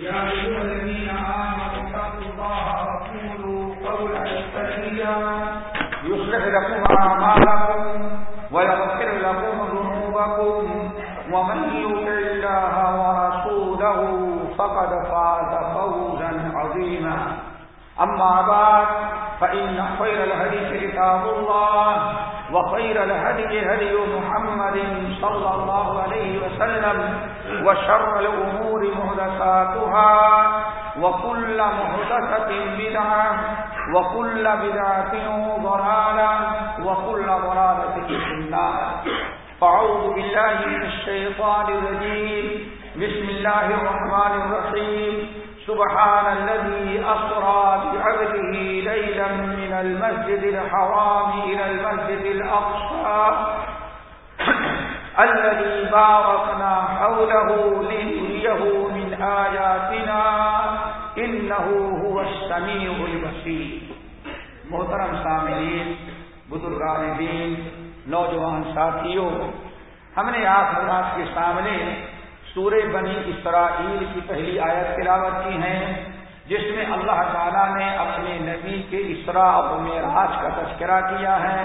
يا أيها الذين آمنوا اتقوا الله وقولوا قولا سديدا. يصلح لكم أعمالكم ويغفر لكم ذنوبكم ومن يطع الله ورسوله فقد فاز فوزا عظيما. أما بعد، فإن خير الهدي كتاب الله. وخير الهدي هدي محمد صلى الله عليه وسلم وشر الأمور مهدساتها وكل مهدسة بدعة وكل بدعة ضرالة وكل ضرالة في النار. فعوذ بالله من الشيطان الرجيم. بسم الله الرحمن الرحيم. سبحان الذي أسرى بعبده ليلا من المسجد الحرام إلى المسجد الأقصى الذي باركنا حوله لنريه من آياتنا إنه هو السميع البصير. محترم سامعین، بزرگان دین، نوجوان ساتھیوں، ہم نے آپ حضرات کے سامنے سورہ بنی اسرائیل کی پہلی آیت تلاوت کی ہیں، جس میں اللہ تعالیٰ نے اپنے نبی کے اسرا و معراج کا تذکرہ کیا ہے۔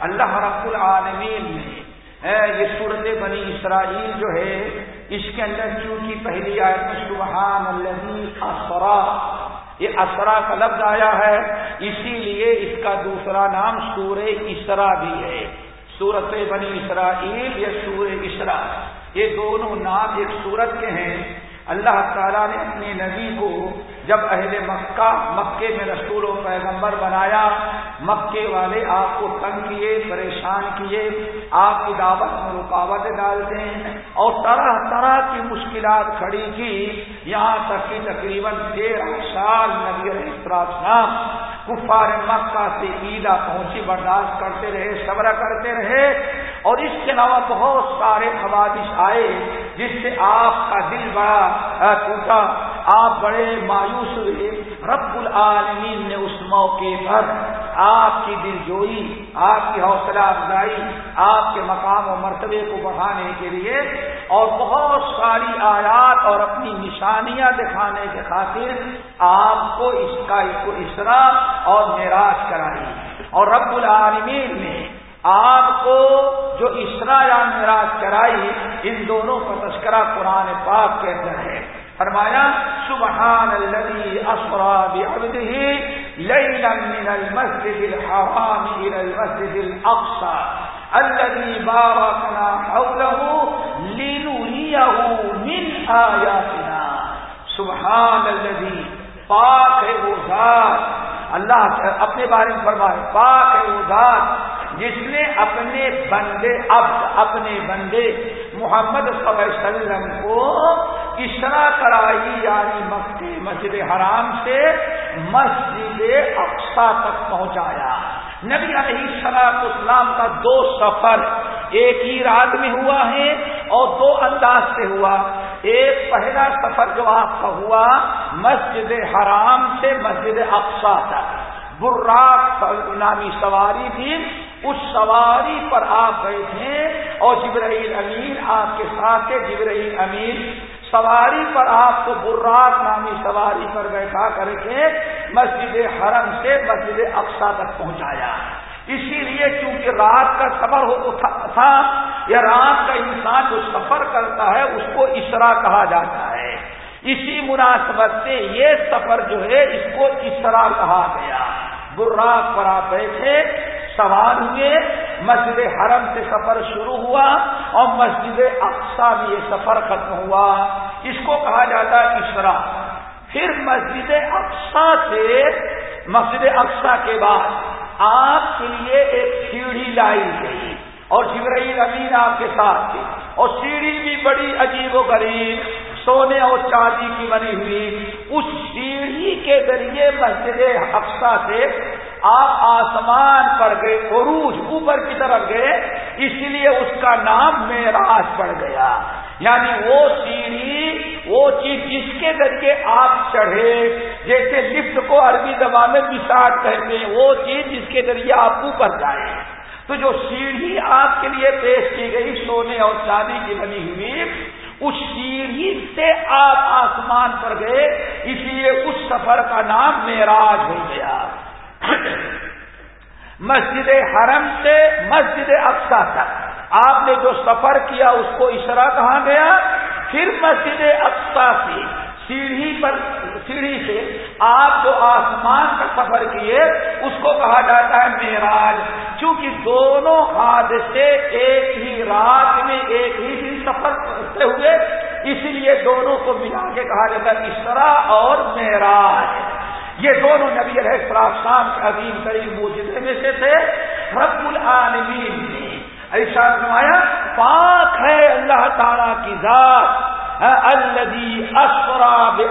اللہ رب العالمین نے یہ صورت بنی اسرائیل جو ہے، اس کے اندر چونکہ پہلی آیت میں سبحان اللہ اسرا، یہ اسرا کا لفظ آیا ہے، اسی لیے اس کا دوسرا نام سورہ اسرا بھی ہے۔ سورت بنی اسرائیل یا سورہ اسرا۔ یہ دونوں نام ایک سورت کے ہیں۔ اللہ تعالیٰ نے اپنے نبی کو جب اہل مکہ مکے میں رسول و پیغمبر بنایا مکے والے آپ کو تنگ کیے، پریشان کیے، آپ کی دعوت میں رکاوٹ ڈالتے ہیں اور طرح طرح کی مشکلات کھڑی کی۔ یہاں تک کہ تقریباً تیرہ سال نبی علیہ السلام کفار مکہ سے عیدہ پہنچی، برداشت کرتے رہے، صبر کرتے رہے اور اس کے علاوہ بہت سارے حوادث آئے جس سے آپ کا دل بڑا ٹوٹا۔ آپ بڑے مایوس ہوئے۔ رب العالمین نے اس موقع پر آپ کی دل جوئی، آپ کی حوصلہ افزائی، آپ کے مقام و مرتبے کو بڑھانے کے لیے اور بہت ساری آیات اور اپنی نشانیاں دکھانے کے خاطر آپ کو اس کا اسرا اور معراج کرائی اور رب العالمین نے آپ کو جو اسرا یا معراج کرائی، ان دونوں کا تذکرہ قرآن پاک کے اندر ہے۔ فرمایا، سبحان الذي اسرا بعبده ليلا من المسجد الحرام الى المسجد الاقصى الذي باركنا حوله لنريه من آياتنا. سبحان الذي پاک ہے وہ ذات. اللہ اپنے بارے میں فرمائے، پاک ہے وہ ذات جس نے اپنے بندے اب اپنے بندے محمد صلی اللہ علیہ وسلم کو اسرا کرائی یعنی مکہ مسجد حرام سے مسجد اقسا تک پہنچایا۔ نبی علیہ السلام اسلام کا دو سفر، ایک ہی رات میں ہوا ہے اور دو انداز سے ہوا۔ ایک پہلا سفر جو آپ کا ہوا مسجد حرام سے مسجد اقسا تک۔ براق نامی سواری تھی اس سواری پر آپ گئے تھے اور جبرائیل امین آپ کے ساتھ جبرائیل امین سواری پر آپ کو براق نامی سواری پر بیٹھا کر کے مسجد حرم سے مسجد اقسا تک پہنچایا۔ اسی لیے چونکہ رات کا سفر ہو تھا یا رات کا انسان جو سفر کرتا ہے اس کو اسرا کہا جاتا ہے۔ اسی مناسبت سے یہ سفر جو ہے اس کو اسرا کہا گیا۔ براق پر آپ بیٹھے سوار ہوئے، مسجد حرم سے سفر شروع ہوا اور مسجد اقسا میں یہ سفر ختم ہوا۔ اس کو کہا جاتا ہے اسرا۔ پھر مسجد اقسا سے، مسجد اقسا کے بعد آپ کے لیے ایک سیڑھی لائی گئی۔ اور جبرائیل امین آپ کے ساتھ تھی اور سیڑھی بھی بڑی عجیب و غریب، سونے اور چاندی کی بنی ہوئی۔ اس سیڑھی کے ذریعے مسجد حفصہ سے آپ آسمان پر گئے، عروج اوپر کی طرف گئے اسی لیے اس کا نام میراج پڑ گیا۔ یعنی وہ سیڑھی، وہ چیز جس کے ذریعے آپ چڑھے، جیسے لفٹ کو عربی زبان میں بساٹ کہتے ہیں، وہ چیز جس کے ذریعے آپ اوپر جائیں تو جو سیڑھی آپ کے لیے پیش کی گئی سونے اور چاندی کی بنی ہوئی، اس سیڑھی سے آپ آسمان پر گئے، اس لیے اس سفر کا نام میراج ہو گیا۔ مسجد حرم سے مسجد افسا تک۔ آپ نے جو سفر کیا، اس کو اشرا کہاں گیا۔ پھر مسجد افسا سے سیڑھی پر، سیڑھی سے آپ جو آسمان کا سفر کیے، اس کو کہا جاتا ہے میراج چونکہ دونوں حادثے ایک ہی رات میں ایک ہی دن سفر کرتے ہوئے، اسی لیے دونوں کو ملا کے کہا جاتا ہے اسرا اور معراج۔ یہ دونوں نبی علیہ السلام کے عظیم قریب موجودے میں سے تھے۔ رب العالمین۔ نے ایسا نمایا پاک ہے اللہ تعالی کی ذات الدی اسرا بے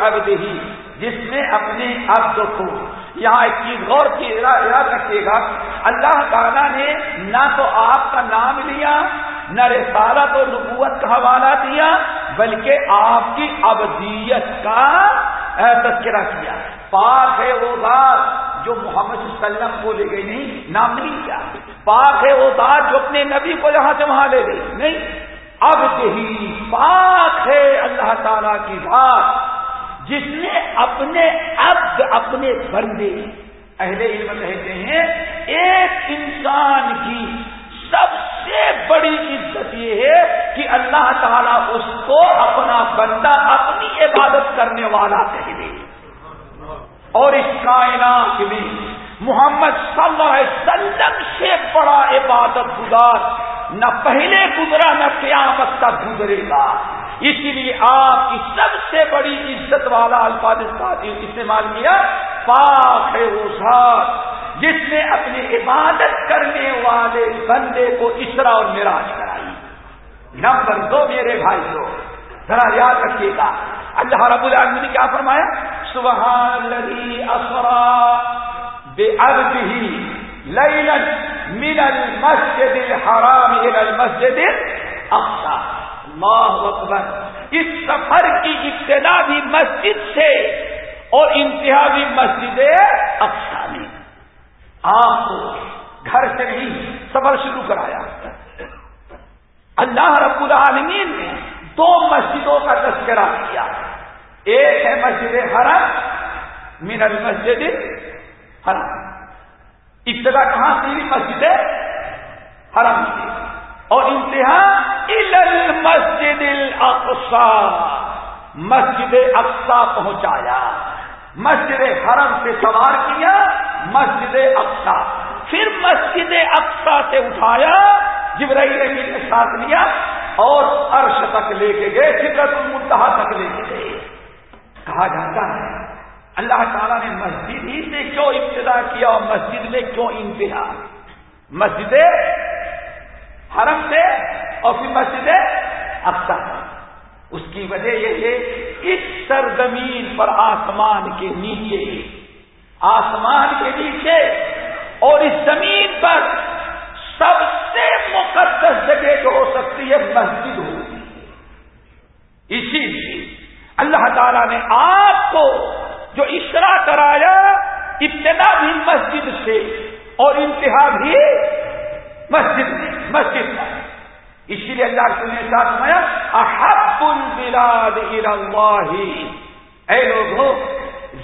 جس نے اپنے عبد کو، یہاں ایک چیز غور کی، یاد رکھیے گا، اللہ تعالیٰ نے نہ تو آپ کا نام لیا، نہ رسالت و نبوت کا حوالہ دیا، بلکہ آپ کی ابدیت کا تذکرہ کیا۔ پاک ہے وہ بات جو محمد صلی اللہ علیہ وسلم کو لے گئی، نہیں، نام نہیں کیا۔ پاک ہے وہ بات جو اپنے نبی کو یہاں سے وہاں لے گئی۔ نہیں، اب ہی پاک ہے اللہ تعالی کی بات جس نے اپنے اب اپنے بندے، اہل علم کہتے ہیں، ایک انسان کی سب سے بڑی عزت یہ ہے کہ اللہ تعالیٰ اس کو اپنا بندہ، اپنی عبادت کرنے والا کہہ دے۔ اور اس کائنات میں محمد صلی اللہ علیہ وسلم سے بڑا عبادت گزار، نہ پہلے گزرا، نہ قیامت تک گزرے گا۔ اسی لیے آپ کی سب سے بڑی عزت والا الفاظ استعمال کیا، پاک ہے وہ ذات، جس نے اپنی عبادت کرنے والے بندے کو اسرا اور میراج کرائی۔ نمبر دو میرے بھائی کو ذرا یاد رکھیے گا اللہ رب العالمین نے کیا فرمایا؟ سبحان اسرا بے ارد ہی لئی من المسجد الحرام الى المسجد الاقصى اللہ اکبر۔ اس سفر کی ابتدا بھی مسجد سے اور انتہا بھی مسجد اقصا نے آپ کو گھر سے نہیں، سفر شروع کرایا۔ اللہ رب العالمین نے دو مسجدوں کا تذکرہ کیا۔ ایک ہے مسجد حرم، من المسجد حرم۔ ابتدا کہاں تھی؟ مسجد حرم کی۔ اور انتہا مسجد الاقصا مسجد اقصا پہنچایا۔ مسجد حرم سے سوار کیا، مسجد اقصا پھر مسجد اقصا سے اٹھایا، جبرائیل امین نے ساتھ لیا۔ اور عرش تک لے کے گئے فکرت المنتہا تک لے کے گئے۔ کہا جاتا ہے، اللہ تعالیٰ نے مسجد ہی سے کیوں ابتدا کیا اور مسجد میں کیوں انتہا؟ مسجد حرم سے اور پھر مسجد اختر اس کی وجہ یہ ہے، اس سرزمین پر آسمان کے نیچے، آسمان کے نیچے اور اس زمین پر سب سے مقدس جگہ جو ہو سکتی ہے، مسجد ہوگی اسی لیے اللہ تعالیٰ نے آپ کو جو اشرا کرایا، ابتدا بھی مسجد سے اور انتہا بھی مسجد میں مسجد میں اسی لیے اللہ رسول نے ساتھ سنایا احب البلاد اللہ۔ اے لوگوں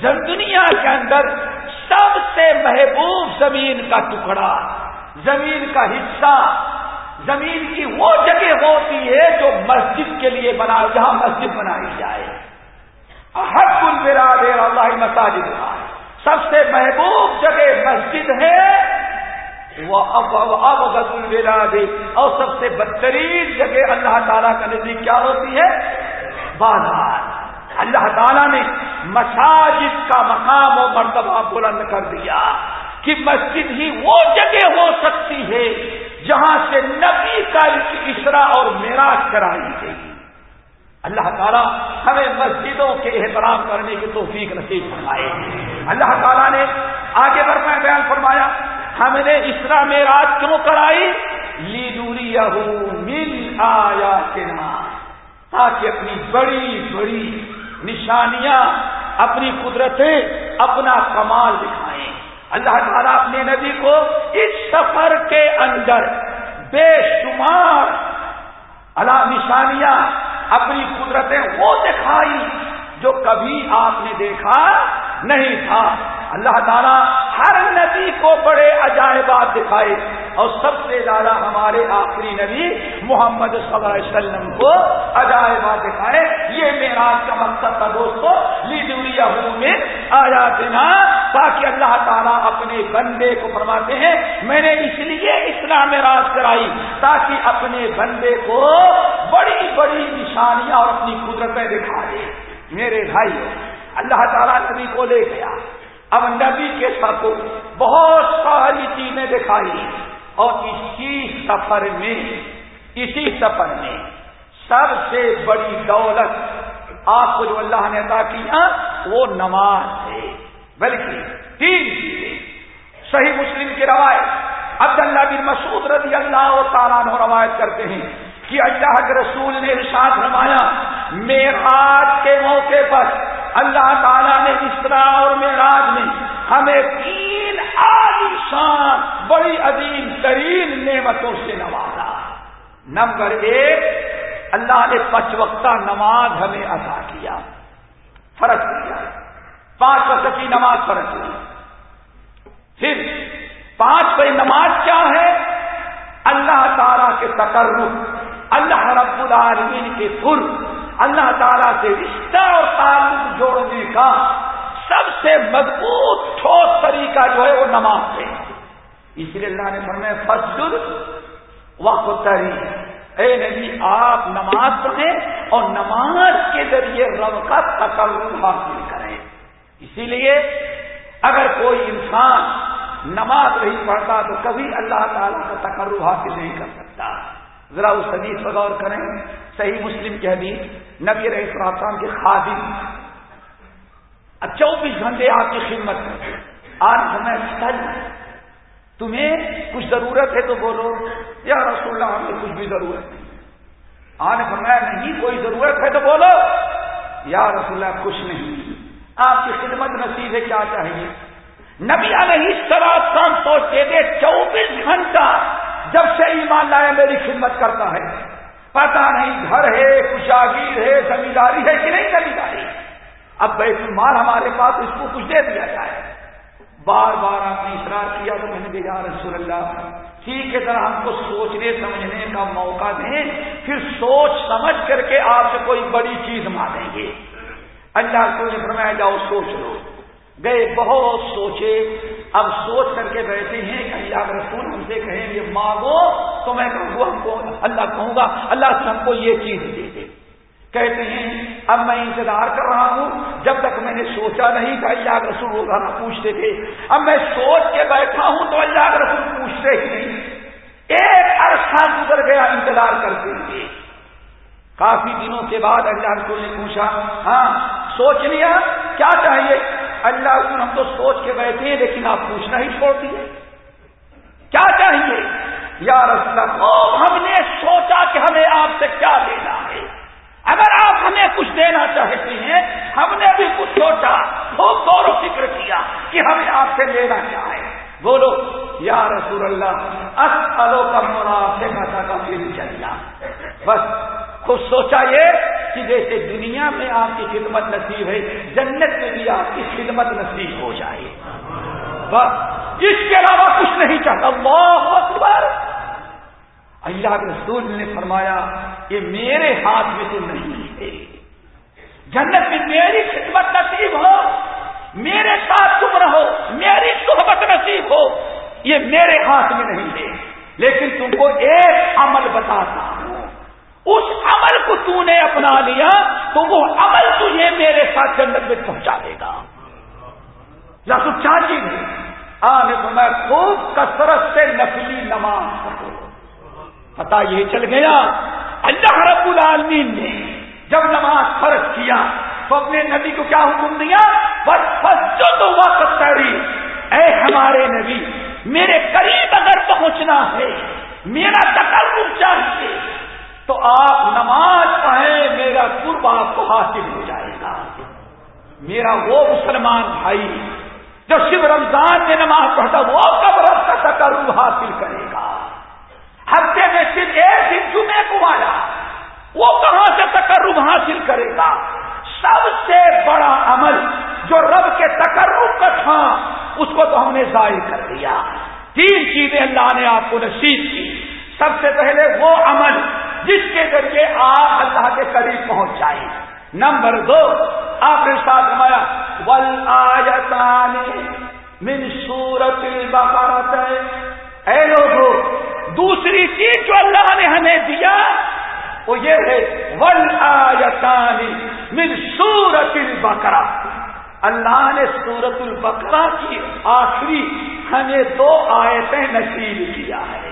دنیا کے اندر سب سے محبوب زمین کا ٹکڑا۔ زمین کا حصہ، زمین کی وہ جگہ ہوتی ہے جو مسجد کے لیے بنا جہاں مسجد بنائی جائے۔ حق البراد اللہ مساجد سب سے محبوب جگہ مسجد ہے۔ وہ اب اب اب البراد اور سب سے بدترین جگہ اللہ تعالیٰ کا نزدیک کیا ہوتی ہے؟ بازار۔ اللہ تعالیٰ نے مساجد کا مقام و مرتبہ بلند کر دیا۔ کہ مسجد ہی وہ جگہ ہو سکتی ہے جہاں سے نبی کا اسرا اور میراج کرائی گئی۔ اللہ تعالیٰ ہمیں مسجدوں کے احترام کرنے کی توفیق نصیب فرمائے۔ اللہ تعالیٰ نے آگے بڑھ میں بیان فرمایا، ہم نے اسرا میں رات کیوں کرائی؟ لی دوری مل آیا تاکہ اپنی بڑی بڑی نشانیاں، اپنی قدرتیں، اپنا کمال دکھائیں اللہ تعالیٰ اپنے نبی کو اس سفر کے اندر بے شمار اللہ نشانیاں اپنی قدرتیں وہ دکھائی جو کبھی آپ نے دیکھا نہیں تھا۔ اللہ تعالیٰ ہر نبی کو بڑے عجائبات دکھائے اور سب سے زیادہ ہمارے آخری نبی محمد صلی اللہ علیہ وسلم کو عجائبات دکھائے۔ یہ میرا کا مقصد تھا دوستو لیڈیا میں آیا دینا تاکہ اللہ تعالیٰ اپنے بندے کو فرماتے ہیں، میں نے اس لیے اسلام راج کرائی تاکہ اپنے بندے کو بڑی بڑی نشانیاں اور اپنی قدرتیں دکھا دے۔ میرے بھائی اللہ تعالیٰ نبی کو لے گیا۔ اب نبی کے ساتھ بہت ساری چیزیں دکھائی اور اسی سفر میں، اسی سفر میں سب سے بڑی دولت آپ کو جو اللہ نے ادا کیا ہاں، وہ نماز ہے، بلکہ تین چیزیں۔ صحیح مسلم کی روایت، عبداللہ بن مسعود رضی اللہ تعالیٰ روایت کرتے ہیں کہ اللہ کے رسول نے ارشاد فرمایا میراج کے موقع پر اللہ تعالیٰ نے اسرا اور معراج میں ہمیں تین عالیشان بڑی عظیم، ترین نعمتوں سے نوازا۔ نمبر ایک، اللہ نے پچ وقتہ نماز ہمیں ادا کیا۔ فرق کیا؟ پانچ وقت کی نماز فرق کی پھر پانچ بڑی نماز کیا ہے؟ اللہ تعالیٰ کے تقرر اللہ رب العالمین کے فر، اللہ تعالیٰ سے رشتہ اور کا سب سے مضبوط، ٹھوس طریقہ جو ہے وہ نماز ہے۔ اس لیے اللہ نے فرمایا فضل وقت اے نبی، آپ نماز پڑھیں اور نماز کے ذریعے رب کا تقرر حاصل کریں۔ اسی لیے، اگر کوئی انسان نماز نہیں پڑھتا، تو کبھی اللہ تعالیٰ کا تقرر حاصل نہیں کر سکتا۔ ذرا اس حدیث پر غور کریں۔ صحیح مسلم کی حدیث، نبی رہی السلام کے خادم چوبیس گھنٹے آپ کی خدمت میں آج ہمیں تمہیں کچھ ضرورت ہے تو بولو۔ یا رسول اللہ، ہمیں کچھ بھی ضرورت نہیں۔ آج ہمیں نہیں، کوئی ضرورت ہے تو بولو۔ یا رسول اللہ، کچھ نہیں۔ آپ کی خدمت نصیب ہے، کیا چاہیے؟ نبی علیہ سراسان سوچتے تھے، چوبیس گھنٹہ جب سے ایمان لایا، میری خدمت کرتا ہے۔ پتا نہیں، گھر ہے کشاگیر ہے، زمینداری ہے کہ نہیں زمینداری؟ اب بیت المال ہمارے پاس اس کو کچھ دے دیا جائے۔ بار بار آپ نے اشرار کیا تو میں نے کہا رسول اللہ، ٹھیک ہے، ذرا ہم کو سوچنے، سمجھنے کا موقع دیں۔ پھر سوچ سمجھ کر کے آپ سے کوئی بڑی چیز مانیں گے۔ اللہ کو فرمایا، جاؤ سوچ لو۔ گئے، بہت سوچے۔ اب سوچ کر کے بیٹھے ہیں کہ اللہ رسول ہم سے کہیں گے، مانگو تو میں کہوں گا، ہم کو اللہ کہوں گا، اللہ سے ہم کو یہ چیز دے دے۔ کہتے ہیں، اب میں انتظار کر رہا ہوں، جب تک میں نے سوچا نہیں کہ اللہ رسول وہ گھر پوچھتے تھے۔ اب میں سوچ کے بیٹھا ہوں تو اللہ رسول پوچھتے ہی نہیں۔ ایک عرصہ گزر گیا انتظار کرتے ہوئے۔ کافی دنوں کے بعد اللہ رسول نے پوچھا ہاں سوچ لیا؟ کیا چاہیے؟ اللہ رسول ہم تو سوچ کے بیٹھے ہیں، لیکن آپ پوچھنا ہی چھوڑ دیے۔ کیا چاہیے؟ یا رسول اللہ، ہم نے سوچا کہ ہمیں آپ سے کیا لینا ہے۔ اگر آپ ہمیں کچھ دینا چاہتے ہیں، ہم نے بھی کچھ سوچا خوب غور و فکر کیا کہ ہمیں آپ سے لینا کیا ہے۔ بولو، یا رسول اللہ اسلو کا منافع کا پھر چلیا بس خوب سوچا یہ کہ جیسے دنیا میں آپ کی خدمت نصیب ہے، جنت میں بھی آپ کی خدمت نصیب ہو جائے۔ بس، اس کے علاوہ کچھ نہیں چاہتا۔ اللہ اکبر۔ اللہ کے رسول نے فرمایا یہ میرے ہاتھ میں تو نہیں ہے۔ جنت میں میری خدمت نصیب ہو، میرے ساتھ تم رہو، میری صحبت نصیب ہو، یہ میرے ہاتھ میں نہیں ہے۔ لیکن تم کو ایک عمل بتاتا ہوں۔ اس عمل کو تو نے اپنا لیا، تو وہ عمل تجھے میرے ساتھ جنت میں پہنچا دے گا۔ یا تو چاچی آنے تو میں خوب کثرت سے نفلی نماز پتا یہ چل گیا۔ اللہ رب العالمین نے جب نماز فرض کیا تو اپنے نبی کو کیا حکم دیا؟ بس جو تو وقت تری اے ہمارے نبی، میرے قریب اگر پہنچنا ہے، میرا تقرب چاہیے، تو آپ نماز پڑھیں، میرا قرب آپ کو حاصل ہو جائے گا۔ میرا وہ مسلمان بھائی جو شیو رمضان میں نماز پڑھتا، وہ کب رب کا تقرب حاصل کرے گا۔ ہفتے میں صرف ایک دن جمعے کو آیا وہ کہاں سے تقرب حاصل کرے گا؟ سب سے بڑا عمل جو رب کے تقرب کا تھا، اس کو تو ہم نے ظاہر کر دیا۔ تین چیزیں اللہ نے آپ کو نصیب کی۔ سب سے پہلے وہ عمل جس کے ذریعے آپ اللہ کے قریب پہنچ جائیں۔ نمبر دو، آپ نے ساتھ مایا ول آیتان من سورت البقرت اے لوگوں دوسری چیز جو اللہ نے ہمیں دیا، وہ یہ ہے ول آیتان من سورت البقرہ اللہ نے سورت البقرہ کی آخری ہمیں دو آیتیں نصیب کیا ہے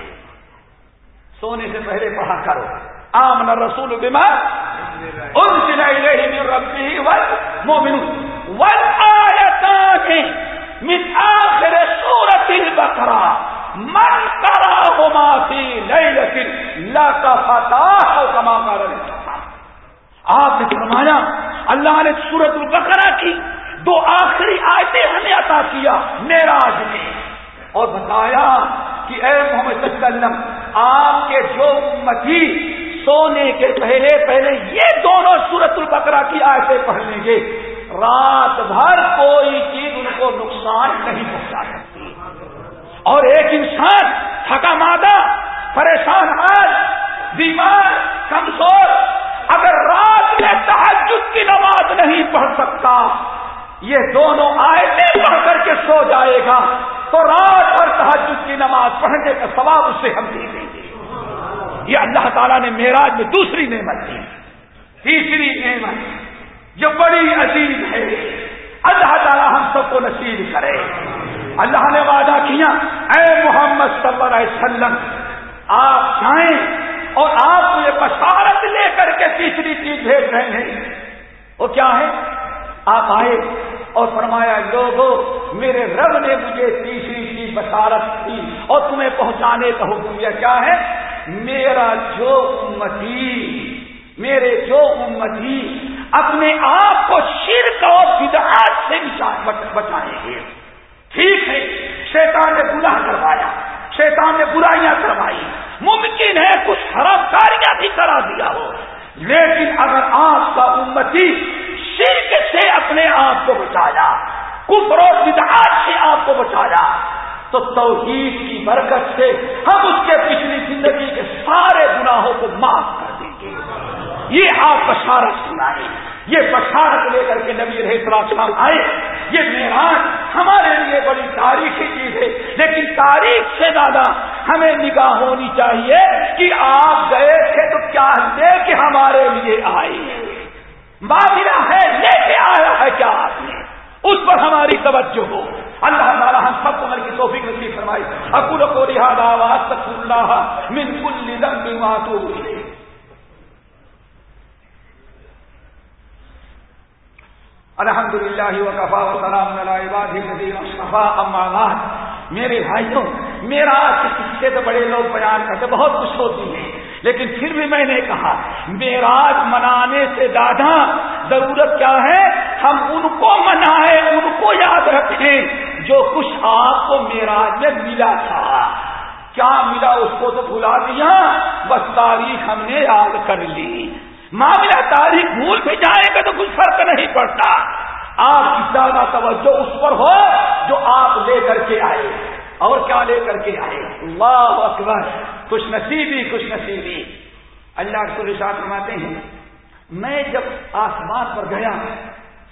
سونے سے پہلے پڑھا کرو۔ آمن رسول بیمار ان سے ربی ول مومن ول من آخر سورت البقرہ۔ من کرا ہوما سی نہیں لیکن لا فتح کما کر آپ نے فرمایا، اللہ نے سورت البقرہ کی دو آخری آیتیں ہمیں عطا کیا میراج نے اور بتایا کہ اے محمد وسلم، آپ کے جو امتی سونے کے پہلے پہلے یہ دونوں سورت البقرہ کی آیتیں پڑھ لیں گے۔ رات بھر کوئی چیز ان کو نقصان نہیں پہنچا اور ایک انسان تھکا مادہ، پریشان حال، بیمار، کمزور، اگر رات میں تحجد کی نماز نہیں پڑھ سکتا، یہ دونوں آیتیں پڑھ کر کے سو جائے گا۔ تو رات اور تحجد کی نماز پڑھنے کا ثواب اس سے ہم دے دیں گے۔ یہ اللہ تعالیٰ نے میراج میں دوسری نعمت دی۔ تیسری نعمت جو بڑی عظیم ہے۔ اللہ تعالیٰ ہم سب کو نصیب کرے۔ اللہ نے وعدہ کیا، اے محمد صلی اللہ علیہ وسلم، آپ جائیں اور آپ کو یہ بشارت لے کر کے تیسری چیز بھیج رہے ہیں۔ وہ کیا ہے؟ آپ آئے اور فرمایا، لوگو، میرے رب نے مجھے تیسری چیز بشارت کی اور تمہیں پہنچانے کا حکم یہ کیا ہے؟ میرا جو امتی، میرے جو امتی اپنے آپ کو شرک اور بدعات سے بچائیں گے۔ ٹھیک ہے، شیطان نے گناہ کروایا، شیطان نے برائیاں کروائی۔ ممکن ہے کچھ حرام کاریاں بھی کرا دیا ہو۔ لیکن اگر آپ کا امتی شرک سے اپنے آپ کو بچایا، کفر و بدعات سے آپ کو بچایا، تو توحید کی برکت سے ہم اس کے پچھلی زندگی کے سارے گناہوں کو معاف کر دیں گے۔ یہ آپ بشارت سنائے یہ بشارت لے کر کے نبی رہے السلام آئے۔ یہ میران ہمارے لیے بڑی تاریخی چیز ہے، لیکن تاریخ سے زیادہ ہمیں نگاہ ہونی چاہیے کہ آپ گئے تھے تو کیا لے کے ہمارے لیے آئے معاملہ ہے، لے کے آیا ہے کیا آپ نے؟ اس پر ہماری توجہ ہو۔ اللہ تعالیٰ ہم سب کو کی توفیق نصیب فرمائی اکول کو رہا آواز اللہ من کل ذنب ہوئی الحمد للہ وقفا وسلام صفا اما میرے بھائیوں، میرا سے تو بڑے لوگ بیان کرتے، بہت خوش ہوتی ہیں۔ لیکن پھر بھی میں نے کہا، میراج منانے سے زیادہ ضرورت کیا ہے؟ ہم ان کو منائیں ان کو یاد رکھیں جو کچھ آپ کو میراج میں ملا تھا۔ کیا ملا اس کو تو بھلا دیا؟ بس تاریخ ہم نے یاد کر لی۔ معاملہ تاریخ بھول بھی جائیں گے تو کچھ فرق نہیں پڑتا۔ آپ کی زیادہ توجہ اس پر ہو جو آپ لے کر کے آئے۔ اور کیا لے کر کے آئے؟ اللہ اکبر۔ خوش نصیبی خوش نصیبی۔ اللہ کو رشاط فرماتے ہیں، میں جب آسمان پر گیا،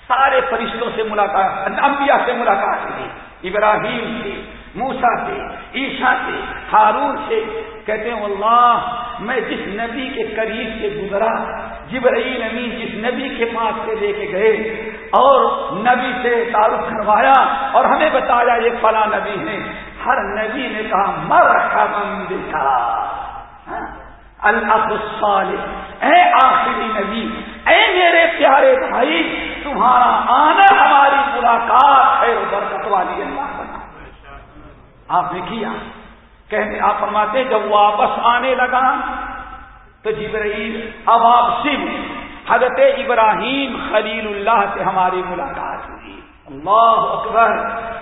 سارے فرشتوں سے ملاقات، انبیاء سے ملاقات کی ابراہیم سے موسا سے عیشا سے، ہارون سے، کہتے ہیں اللہ میں جس نبی کے قریب سے گزرا، جبرائیل امین جس نبی کے پاس سے لے کے گئے اور نبی سے تعارف کروایا اور ہمیں بتایا، یہ فلاں نبی ہے۔ ہر نبی نے کہا مر ہاں؟ الصالح۔ اے آخری نبی، اے میرے پیارے بھائی، تمہارا آنا ہماری ملاقات ہے برکت والی اللہ۔ آپ نے کیا؟ کہنے، آپ فرماتے جب واپس آنے لگا تو جبرائیل اب آپ صرف حضرت ابراہیم خلیل اللہ سے ہماری ملاقات ہوئی۔ اللہ اکبر،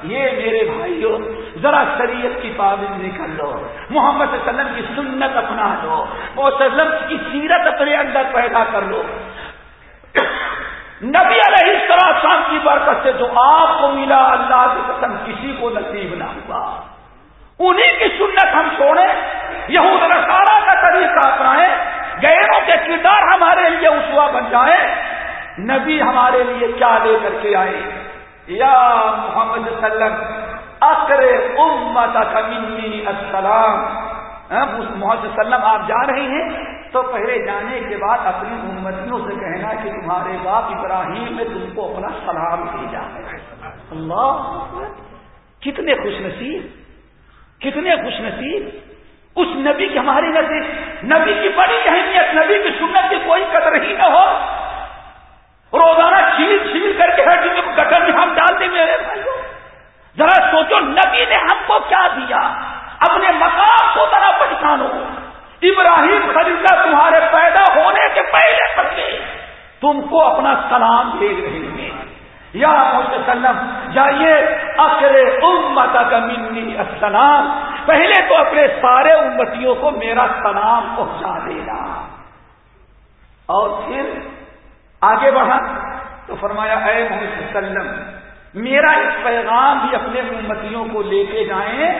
یہ میرے بھائیوں ذرا شریعت کی پابندی کر لو۔ محمد صلی اللہ علیہ وسلم کی سنت اپنا لو۔ وسلم کی سیرت اپنے اندر پیدا کر لو۔ نبی علیہ السلام کی برکت سے جو آپ کو ملا، اللہ کی قسم کسی کو نصیب نہ ہوا۔ انہیں کی سنت ہم چھوڑیں یہود نسارا کا طریقہ اپنائیں گہروں کے کردار ہمارے لیے اسوا بن جائے نبی ہمارے لیے کیا لے کر کے آئے؟ یا محمد وسلم اکر امت کمنی السلام۔ ہاں، محمد وسلم، آپ جا رہے ہیں تو پہلے جانے کے بعد اپنی امتیوں سے کہنا کہ تمہارے باپ ابراہیم میں تم کو اپنا سلام بھیجا اللہ، کتنے خوش نصیب۔ کتنے خوش نصیب۔ اس نبی کی ہماری نصیب نبی کی بڑی اہمیت، نبی کی سنت کی کوئی قدر ہی نہ ہو۔ روزانہ چھیل چھیل کر کے ہر چیز گٹر میں ہم ڈالتے میرے بھائیوں ذرا سوچو، نبی نے ہم کو کیا دیا؟ اپنے مقام کو ذرا پہچانو۔ ابراہیم خلیفہ تمہارے پیدا ہونے کے پہلے پہلے تم کو اپنا سلام بھیج رہے ہیں۔ یا وسلم، جائیے اکرے امت کا منی السلام، پہلے تو اپنے سارے امتیوں کو میرا سلام پہنچا دینا۔ اور پھر آگے بڑھا تو فرمایا، اے محمد وسلم، میرا اس پیغام بھی اپنے امتیوں کو لے کے جائیں،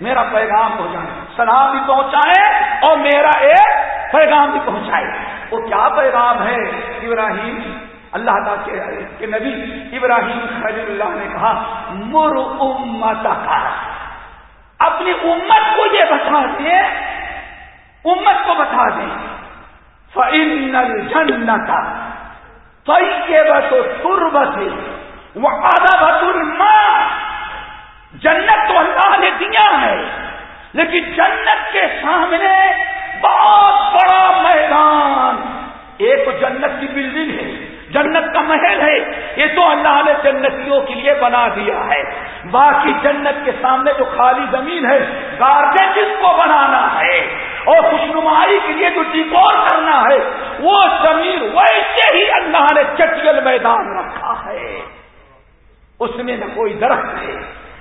میرا پیغام پہنچائیں، سلام بھی پہنچائے اور میرا ایک پیغام بھی پہنچائے وہ کیا پیغام ہے ابراہیم؟ اللہ تعالیٰ کے نبی ابراہیم خلیل اللہ نے کہا، مر امت کا اپنی امت کو یہ بتا دیں، امت کو بتا دیں فن جنت فی بس تربت وہ آدھا بطر جنت تو اللہ نے دیا ہے، لیکن جنت کے سامنے بہت بڑا میدان، ایک جنت کی بلڈنگ ہے۔ جنت کا محل ہے۔ یہ تو اللہ نے جنتیوں کے لیے بنا دیا ہے۔ باقی جنت کے سامنے جو خالی زمین ہے گارڈن جس کو بنانا ہے؟ اور خوشنمائی کے لیے جو ڈیکور کرنا ہے، وہ زمین ویسے ہی اللہ نے چٹل میدان رکھا ہے۔ اس میں نہ کوئی درخت ہے،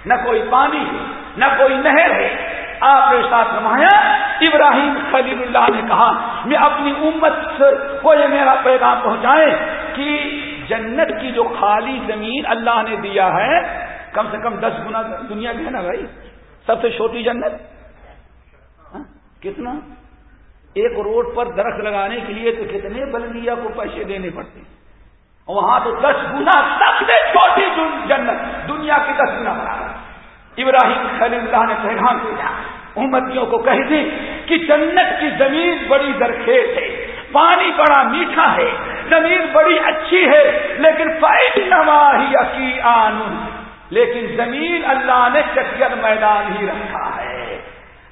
نہ کوئی پانی ہے، نہ کوئی نہر ہے۔ آپ نے ساتھ نمایا۔ ابراہیم خلیل اللہ نے کہا، میں اپنی امت کو یہ میرا پیغام پہنچائے کہ جنت کی جو خالی زمین اللہ نے دیا ہے، کم سے کم دس گنا دنیا کی ہے نا بھائی؟ سب سے چھوٹی جنت؟ ہاں؟ کتنا؟ ایک روڈ پر درخت لگانے کے لیے تو کتنے بلدیا کو پیسے دینے پڑتے ہیں۔ وہاں تو دس گنا سب سے چھوٹی جنت، دنیا کی دس گنا بنا ابراہیم خلی اللہ نے پیغام دیا امتیوں کو کہہ دی کہ جنت کی زمین بڑی درخیز ہے، پانی بڑا میٹھا ہے، زمین بڑی اچھی ہے، لیکن نواہی آن لیکن زمین اللہ نے چکر میدان ہی رکھا ہے۔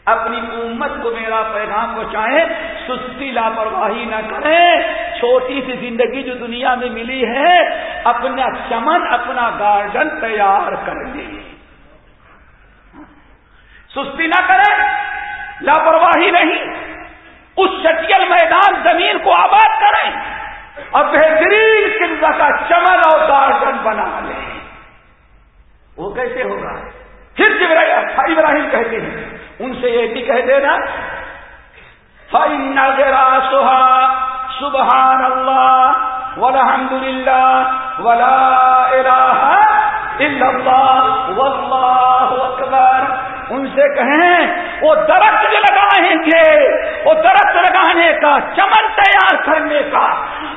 اپنی امت کو میرا پیغام پہنچائیں، سستی لاپرواہی نہ کریں۔ چھوٹی سی زندگی جو دنیا میں ملی ہے، اپنا چمن، اپنا گارڈن تیار کر لیں۔ سستی نہ کریں لاپرواہی نہیں۔ اس چٹیل میدان زمین کو آباد کریں اور بہترین قسم کا چمن اور گارڈن بنا لیں۔ وہ کیسے ہوگا؟ پھر ابراہیم کہتے ہیں، ان سے یہ بھی کہہ دینا سہا سبحان اللہ والحمد للہ ولا الہ اللہ واللہ اکبر۔ ان سے کہیں، وہ درخت لگائیں گے، وہ درخت لگانے کا چمن تیار کرنے کا،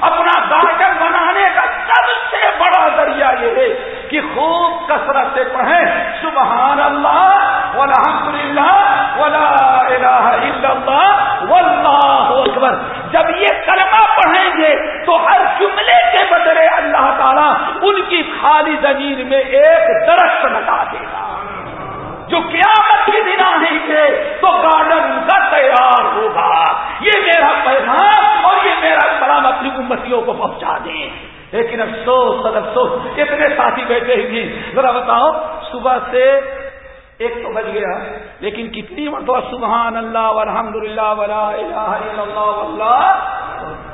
اپنا گارڈن بنانے کا سب سے بڑا ذریعہ یہ ہے کہ خوب کثرت سے پڑھیں۔ سبحان اللہ الحمد للہ ولا الہ الا اللہ واللہ اکبر۔ جب یہ کلمہ پڑھیں گے تو ہر جملے کے بدلے اللہ تعالیٰ ان کی خالی زمین میں ایک درخت لگا دے گا۔ جو قیامت کی دن آئیں گے تو گارڈن کا تیار ہوگا۔ یہ میرا پیغام اور یہ میرا سلام اپنی امتیوں کو پہنچا دیں لیکن افسوس افسوس، اتنے ساتھی بیٹھے ہی ذرا بتاؤ، صبح سے ایک تو بج گیا، لیکن کتنی مرتبہ سبحان اللہ الحمد للہ ولا الہ الا اللہ اللہ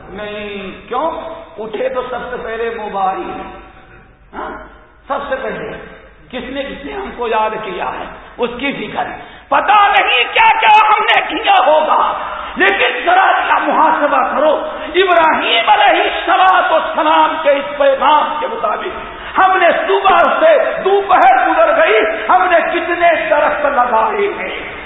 نہیں، کیوں؟ اٹھے تو سب سے پہلے موبائل ہاں؟ سب سے پہلے۔ کس نے کس نے ہم کو یاد کیا ہے؟ اس کی فکر۔ پتا نہیں کیا کیا ہم نے کیا ہوگا۔ لیکن ذرا کا محاسبہ کرو۔ ابراہیم علیہ سلاد و سلام کے اس پیغام کے مطابق ہم نے صبح سے دوپہر گزر گئی ہم نے کتنے درخت لگائے ہیں؟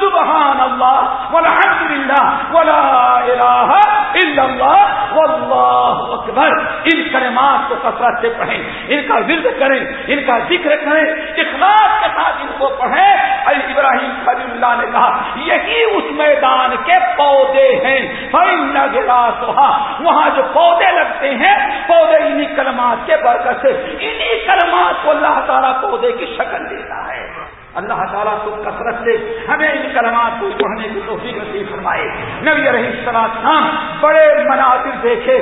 سبحان اللہ والحمد للہ ولا الہ الا اللہ واللہ اکبر ان کلمات کو کثرت سے پڑھیں، ان کا ورد کریں، ان کا ذکر کریں، اخلاص کے ساتھ ان کو پڑھیں۔ ابراہیم خلی اللہ نے کہا، یہی اس میدان کے پودے ہیں۔ فائن گرا تو وہاں جو پودے لگتے ہیں، پودے انہی کلمات کے برکت سے، انہی کلمات کو اللہ تعالیٰ پودے کی شکل دیتا ہے۔ اللہ تعالیٰ کو کثرت سے ہمیں ان کلمات کو پڑھنے کی توفیق نصیب فرمائے۔ نبی رہی السلام بڑے مناظر دیکھے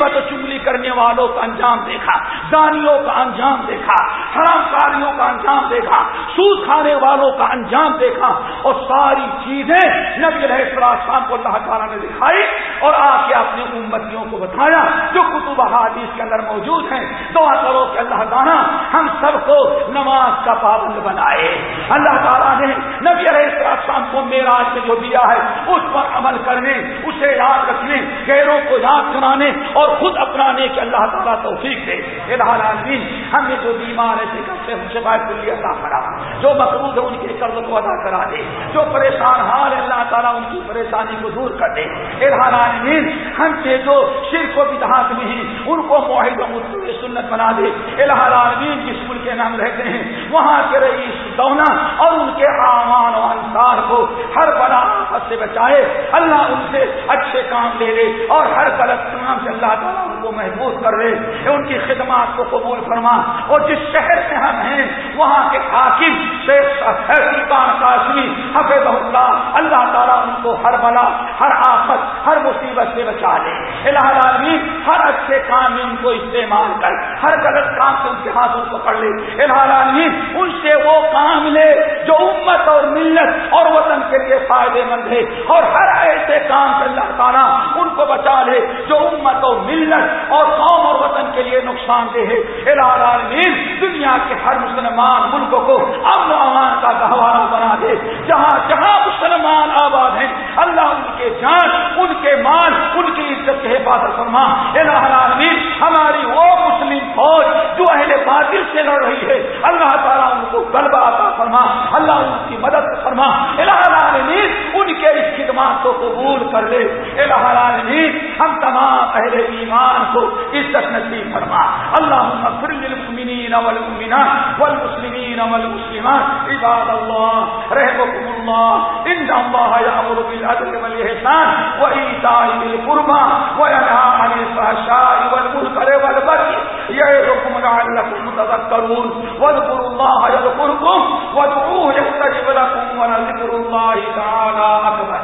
بت چگلی کرنے والوں کا انجام دیکھا، دانیوں کا انجام دیکھا۔ حرام کاریوں کا انجام دیکھا، سود کھانے والوں کا انجام دیکھا اور ساری چیزیں نبی رہے السلام کو اللہ تعالیٰ نے دکھائی اور آ کے اپنی امتیوں کو بتایا جو کتب حادیث کے اندر موجود ہیں۔ دعا کرو کہ اللہ تعالیٰ ہم سب کو نماز کا پابند بنائے۔ اللہ تعالیٰ نے نبی علیہ السلام کو میراج میں جو دیا ہے، اس پر عمل کرنے، اسے یاد رکھنے، غیروں کو یاد سنانے اور خود اپنانے کے اللہ تعالیٰ توفیق دے۔ العالمین، ہم نے جو بیمار ہے اللہ کرا۔ جو مقروض ہے ان کے قرض کو ادا کرا دے۔ جو پریشان حال اللہ تعالیٰ ان کی پریشانی کو دور کر دے۔ العالمین، ہم سے جو شرک و بدہات میں ہیں، ان کو معاہد و سنت بنا دے۔ العالمین، جس ملک کے نام رہتے ہیں، وہاں کے رئیس دونا اور ان کے امان و انصار کو ہر بڑا آفت سے بچائے، اللہ ان سے اچھے کام لے لے اور ہر غلط کام سے اللہ تعالیٰ ان کو محفوظ کر لے ان کی خدمات کو قبول فرما۔ اور جس شہر میں ہم ہیں، وہاں کے حاکم سلطان قاسمی حفظ اللہ اللہ تعالیٰ ان کو ہر بلا، ہر آفت، ہر مصیبت سے بچا لے۔ الہ العالمین، ہر اچھے کام میں ان کو استعمال کر، ہر غلط کام سے ان کے ہاتھوں کو پکڑ لے۔ الہ العالمین، ان سے وہ کام لے جو امت اور ملت اور وطن کے لیے فائدے مند ہے۔ اور ہر ایسے کام سے اللہ تعالیٰ ان کو بچا لے جو امت اور ملت اور قوم اور وطن کے لیے نقصان دہ ہے۔ العالمین، دنیا کے ہر مسلمان ملک کو امن و امان کا گہوارہ بنا دے، جہاں جہاں مسلمان آباد ہیں، اللہ ان کے جان، ان کے مان ان کی عزت کے حفاظت فرما۔ العالمین، ہماری وہ مسلم فوج جو اہل باطل سے لڑ رہی ہے، اللہ تعالیٰ ان کو غلبہ عطا فرما، اللہ ان کی مدد فرما۔ الہ العالمین ان کے اس خدمات کو قبول کر لے۔ الہ العالمین، ہم تمام اہل ایمان کو عزت نصیب فرما۔ اللہ اغفر للمؤمنین والمؤمنات والمسلمین والمسلمات۔ عباد اللہ رحمكم اللہ۔ ان اللہ یامر بالعدل والاحسان وایتاء ذی القربى وینهى عن الفحشاء والمنکر والبغي یعظکم لعلکم تذکرون واذکروا اللہ يذكركم. وادعوه يستجب لكم ولذكر الله تعالى أكبر.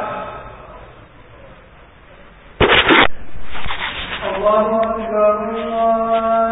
الله أكبر.